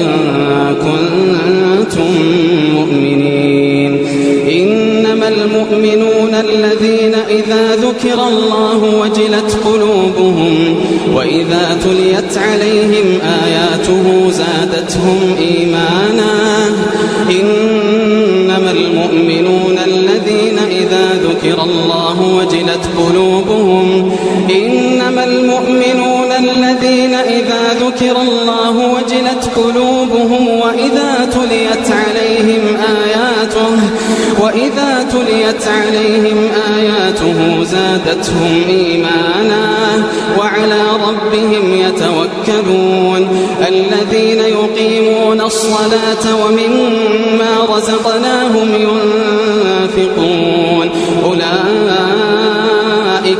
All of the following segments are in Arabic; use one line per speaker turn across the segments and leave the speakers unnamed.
إن كنتم مؤمنين. إنما المؤمنون الذين إذا ذكر الله وجلت قلوبهم وإذا تليت عليهم آياته زادتهم إيمانا. إنما المؤمنون الذين إذا ذكر الله وجلت وجلت قلوبهم وإذا تليت عليهم آياته وإذا تليت عليهم آياته زادتهم إيمانا وعلى ربهم يتوكلون. الذين يقيمون الصلاة ومما رزقناهم ينفقون. أولئك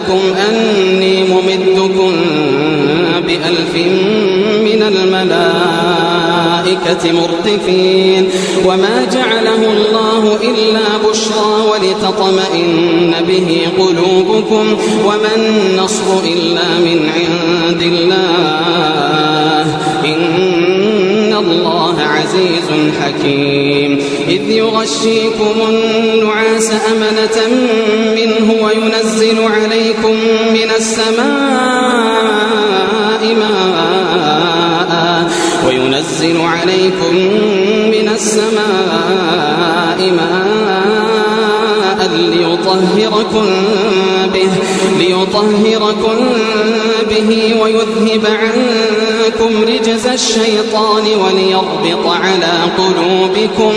لكم أني ممدكم بألف من الملائكة مردفين. وما جعله الله إلا بشرى ولتطمئن به قلوبكم. وما النصر إلا من عند الله. إن عزيز حكيم. إذ يغشيكم النعاس أمنة منه وينزل عليكم من السماء ماء وينزل عليكم من السماء ماء ليطهركم به ليطهركم به ويذهب عنكم الشيطان وليربط على قلوبكم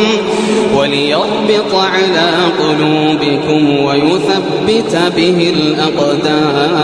وليربط على قلوبكم ويثبت به الأقدام.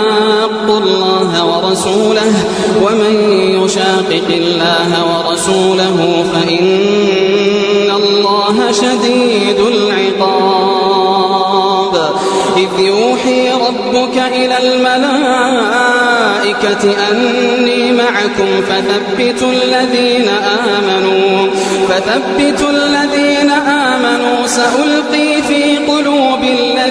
الله ورسوله ومن يشاقق الله ورسوله فإن الله شديد العقاب. إذ يوحي ربك إلى الملائكة أني معكم فثبتوا الذين آمنوا فثبتوا الذين آمنوا سألقي في قلوب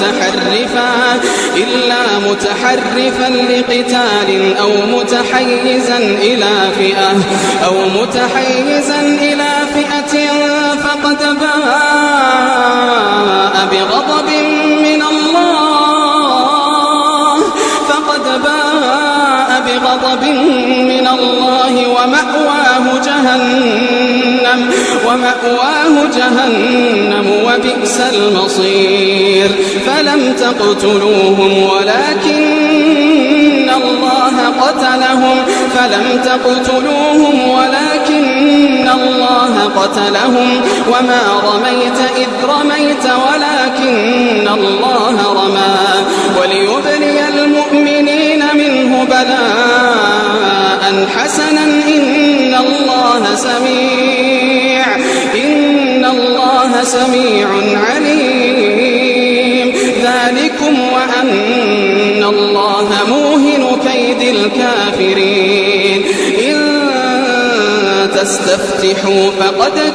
متحرفا إلا متحرفا لقتال أو متحيزا إلى فئة أو متحيزا إلى فئة فقد باء بغضب من الله. بغضب من الله ومأواه جهنم ومأواه جهنم وبئس المصير. فلم تقتلوهم ولكن الله قتلهم. فلم تقتلوهم ولكن الله قتلهم. وما رميت إذ رميت ولكن الله رمى. وليبلي المؤمنين بلاء حسنا إن الله سميع إن الله سميع عليم. ذلكم وأن الله موهن كيد الكافرين. إن تستفتحوا فقد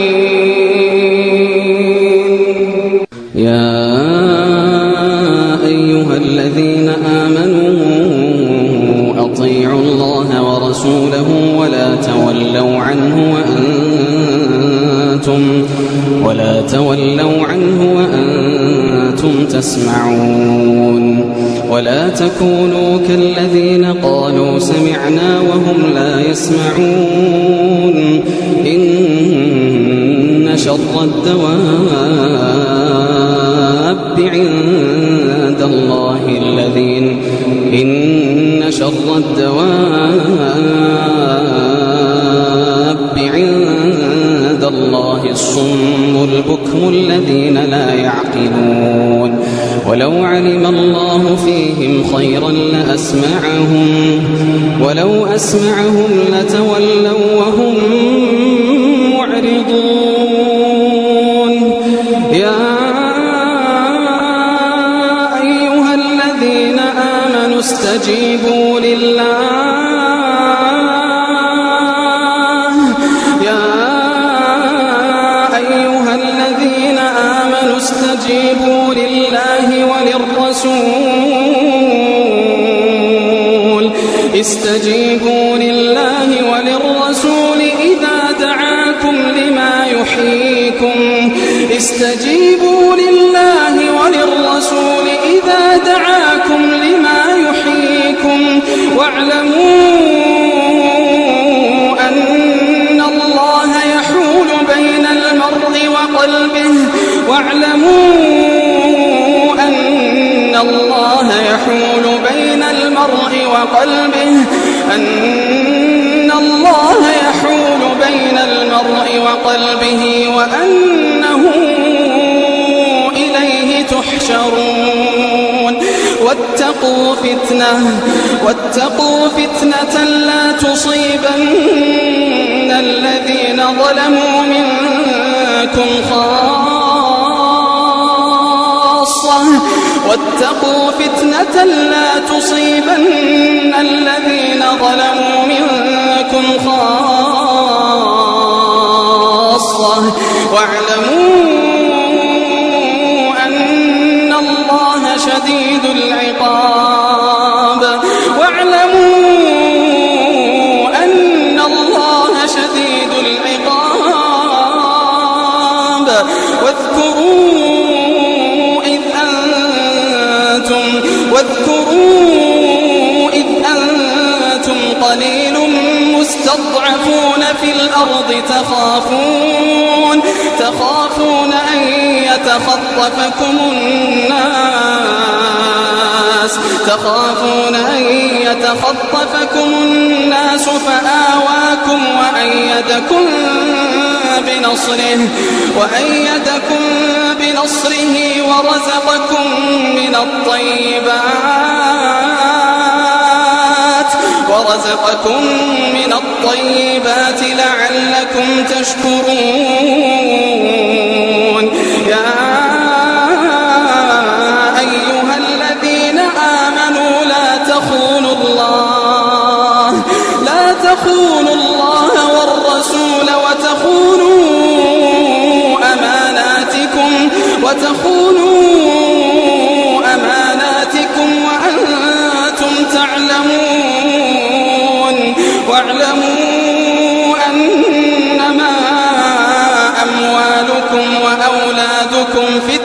تولوا عنه وأنتم تسمعون. ولا تكونوا كالذين قالوا سمعنا وهم لا يسمعون. إن شر الدواب عند الله الذين إن شر الدواب البكم الذين لا يعقلون. ولو علم الله فيهم خيرا لأسمعهم ولو أسمعهم لتولوا وهم معرضون. يا أيها الذين آمنوا استجيبوا استجيبوا لله وللرسول إذا دعاكم لما يحييكم. استجيبوا لله وللرسول إذا دعاكم لما يحييكم. واعلموا أن الله يحول بين المرء وقلبه. واعلموا أن الله يحول بين المرء وقلبه. أن الله يحول بين المرء وقلبه وأنه إليه تحشرون. واتقوا فتنة واتقوا فتنة لا تصيبن الذين ظلموا منكم خاصة. واتقوا فتنة لا يتخطفكم الناس فآواكم وأيدكم بنصره وأيدكم بنصره ورزقكم من الطيبات ورزقكم من الطيبات لعلكم تشكرون. يا تخونوا الله والرسول وتخونوا أماناتكم وتخونوا أماناتكم وأنتم تعلمون واعلموا أنما أموالكم وأولادكم فتنة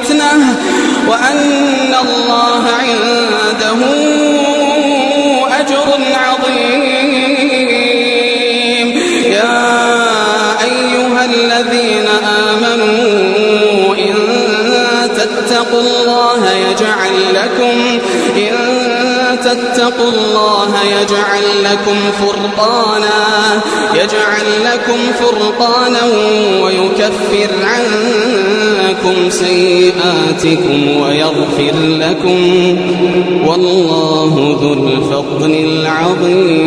تتقوا الله يجعل لكم إن تتقوا الله يجعل لكم فرقانا يجعل لكم فرقانا ويكفر عنكم سيئاتكم ويغفر لكم والله ذو الفضل العظيم.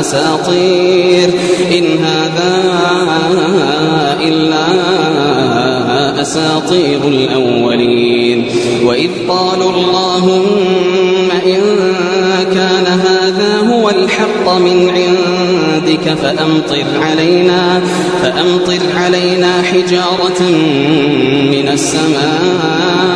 أساطير. إن هذا إلا أساطير الأولين. وإذ قالوا اللهم إن كان هذا هو الحق من عندك فأمطر علينا فأمطر علينا حجارة من السماء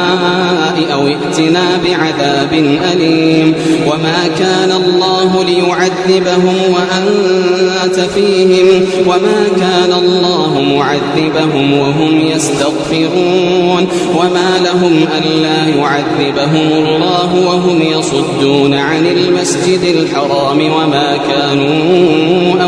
أو ائتنا بعذاب أليم. وما كان الله ليعذبهم وأنت فيهم وما كان الله معذبهم وهم يستغفرون. وما لهم ألا يعذبهم الله وهم يصدون عن المسجد الحرام وما كانوا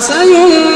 فسينفقونها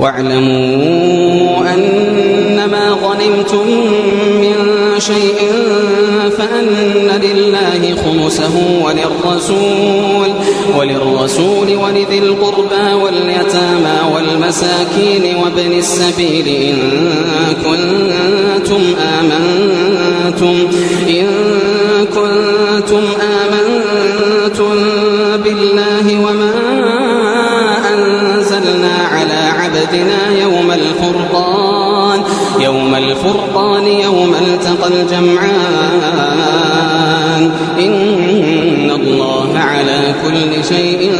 واعلموا أنما غنمتم من شيء فأن لله خمسه وللرسول وللرسول ولذي القربى واليتامى والمساكين وابن السبيل إن كنتم آمنتم إن كنتم آمنتم بالله وما على عبدنا يوم الفرقان يوم الفرقان يوم التقى الجمعان. إن الله على كل شيء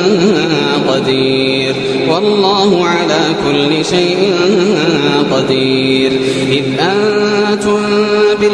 قدير والله على كل شيء قدير. إذ أنتم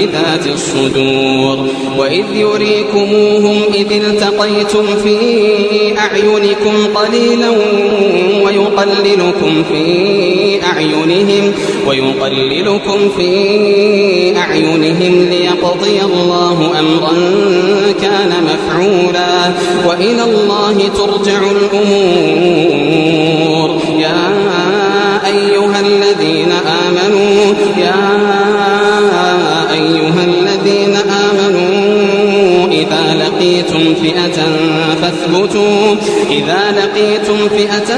بذات الصدور. وإذ يريكموهم إذ التقيتم في أعينكم قليلا ويقللكم في أعينهم ويقللكم في أعينهم ليقضي الله أمرا كان مفعولا. وإلى الله ترجع الأمور. يا أيها الذين آمنوا يا فئة فاثبتوا. إذا لقيتم فئة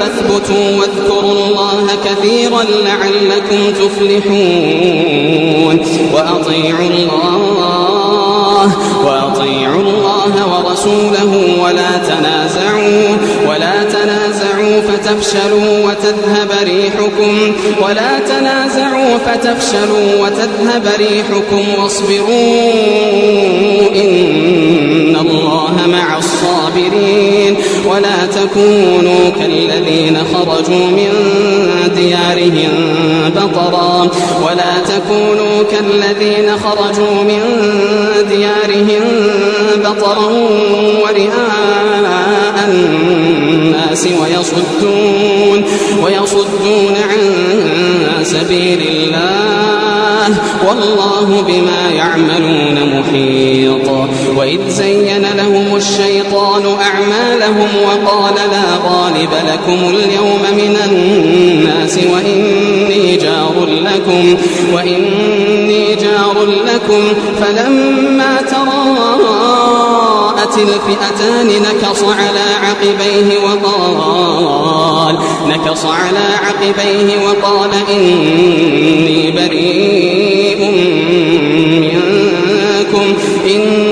فاثبتوا واذكروا الله كثيرا لعلكم تفلحون. وأطيعوا الله وأطيعوا الله ورسوله ولا تنازعوا ولا تنازعوا فتفشلوا وتذهب ريحكم ولا تنازعوا فتفشلوا وتذهب ريحكم واصبروا إن مع الصابرين ولا تكونوا كالذين خرجوا من ديارهم بطرا ولا تكونوا كالذين خرجوا من ديارهم بطرا ورئاء الناس ويصدون ويصدون عن سبيل الله والله بما يعملون محيط. وإذ زين لهم الشيطان أعمالهم وقال لا غالب لكم اليوم من الناس وإني جار لكم وإني جار لكم. فلما تراءت الفئتان نكص على عقبيه وقال نكص على عقبيه وقال إني بريء منكم إني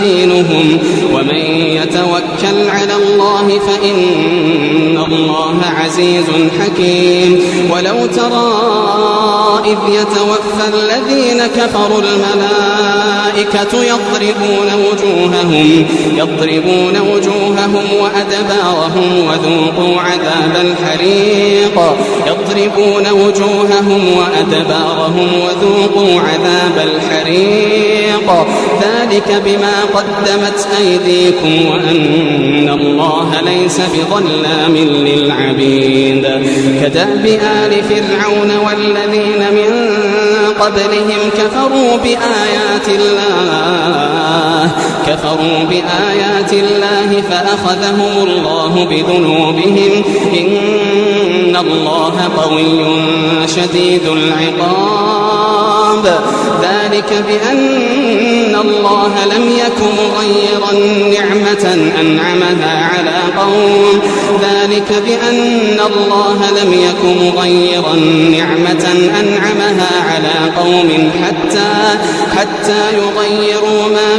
دينهم ومن يتوكل على الله فإن الله عزيز حكيم ولو ترى إذ يتوفى الذين كفروا الملائكة يضربون وجوههم يضربون وجوههم وأدبارهم وذوقوا عذاب الحريق يضربون وجوههم وأدبارهم وذوقوا عذاب الحريق. ذلك بما قدمت أيديكم وأن الله ليس بظلام للعبيد. كدأب آل فرعون والذين من قبلهم كفروا بآيات الله كفروا بآيات الله فأخذهم الله بذنوبهم. إن الله قوي شديد العقاب. ذلك بأن الله لم يكن مغيرا نعمة أنعمها على قوم. ذلك بأن الله لم يكن مغيرا نعمة أنعمها على قوم حتى حتى يغيروا ما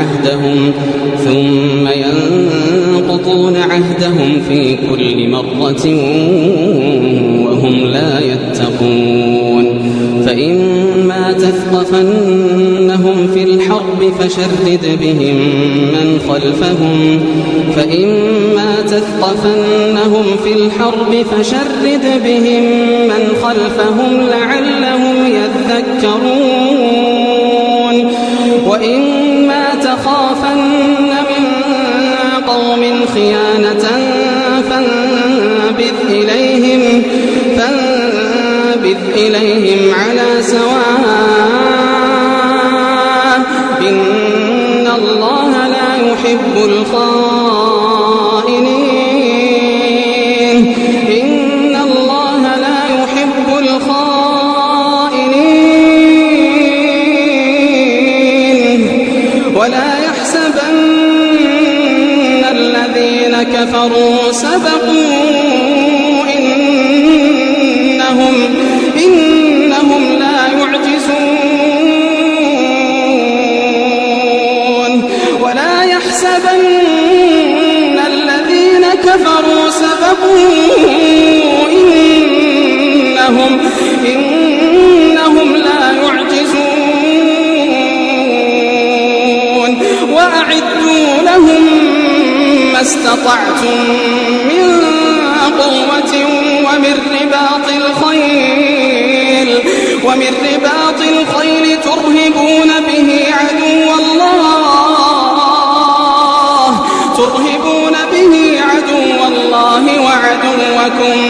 عهدهم ثم ينقضون عهدهم في كل مرة وهم لا يتقون. فإما تثقفنهم في الحرب فشرد بهم من خلفهم. فإما تثقفنهم في الحرب فشرد بهم من خلفهم لعلهم يذكرون. وإما تخافن من قوم خيانة فانبذ إليهم فانبذ إليهم على سواء. إن الله لا يحب الخائنين كفروا سبقوا إنهم إنهم لا يعجزون. ولا يحسبن الذين كفروا سبقوا إنهم إنهم لا يعجزون. وأعدوا لهم ما استطعتم. قوة ومن رباط الخيل ومن رباط الخيل ترهبون به عدو الله ترهبون به عدو الله وعدوكم.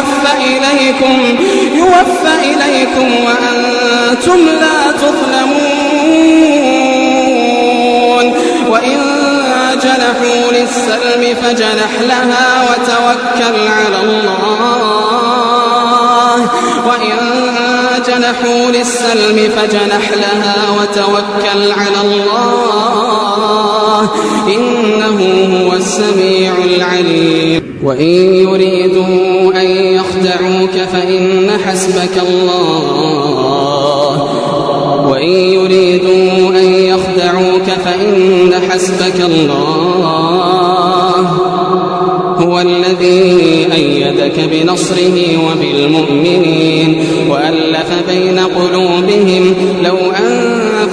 يوفى إليكم يوفى إليكم وأنتم لا تظلمون. وإن جنحوا للسلم فجنح لها وتوكل على الله. جنحوا للسلم فجنح لها وتوكل على الله. إنه هو السميع العليم. وإن يريدوا أن يخدعوك فإن حسبك الله. وإن يريدوا أن يخدعوك فإن حسبك الله. هو الذي أيدك بنصره وبالمؤمنين وألف بين قلوبهم لو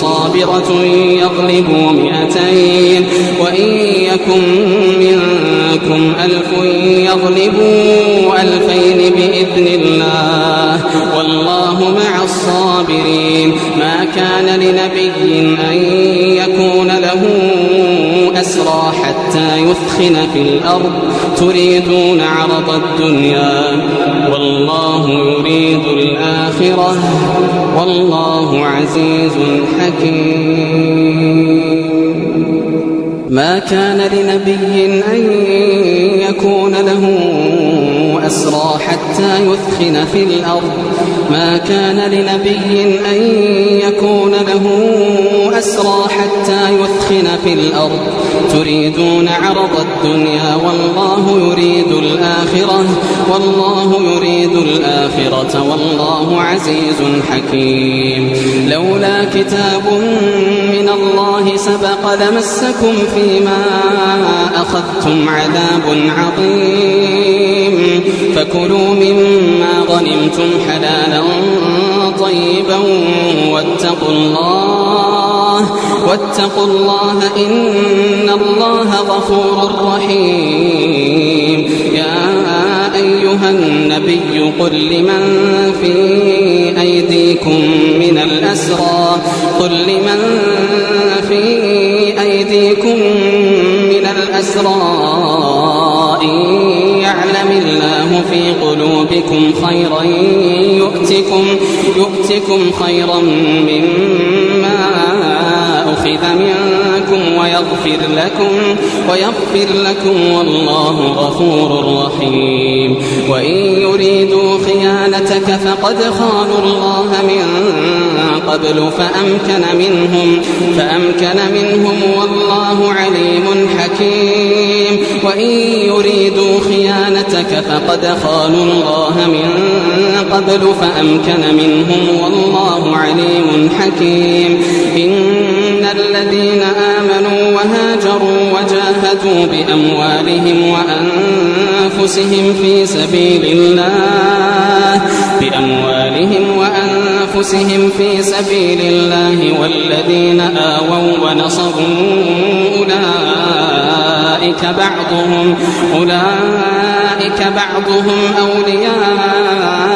صابرة يغلبوا مئتين. وإن يكن منكم ألف يغلبوا ألفين بإذن الله. والله مع الصابرين. ما كان لنبي أن يكون له أسرى حتى يثخن في الأرض. تريدون عرض الدنيا. والله يريد الآخرة والله عزيز حكيم. ما كان لنبي أن يكون له أسرى حتى يثخن في الأرض. ما كان لنبي أن يكون له أسرى حتى يثخن في الأرض. تريدون عرض الدنيا والله يريد الآخرة. والله يريد الآخرة. والله عزيز حكيم. لولا كتاب الله سبق لمسكم فيما أخذتم عذاب عظيم. فكلوا مما غنمتم حلالا طيبا واتقوا الله واتقوا الله إن الله غفور رحيم. يا أيها النبي قل لمن في أيديكم من الأسرى قل لمن أيديكم من الأسرى إن يعلم الله في قلوبكم خيرا يؤتكم يؤتكم خيرا مما أخذ منكم ويغفر لكم ويغفر لكم والله غفور رحيم. وإن يريدوا خيانتك فقد خانوا الله من قبل فأمكن منهم فأمكن منهم والله عليم حكيم. وإن يريدوا خيانتك فقد خانوا الله من قبل فأمكن منهم والله عليم حكيم. إن الذين آمنوا وهاجروا وجاهدوا بأموالهم وأنفسهم في سبيل الله بأموالهم وأنفسهم في سبيل الله والذين آووا ونصروا أولئك بعضهم أولئك بعضهم أولياء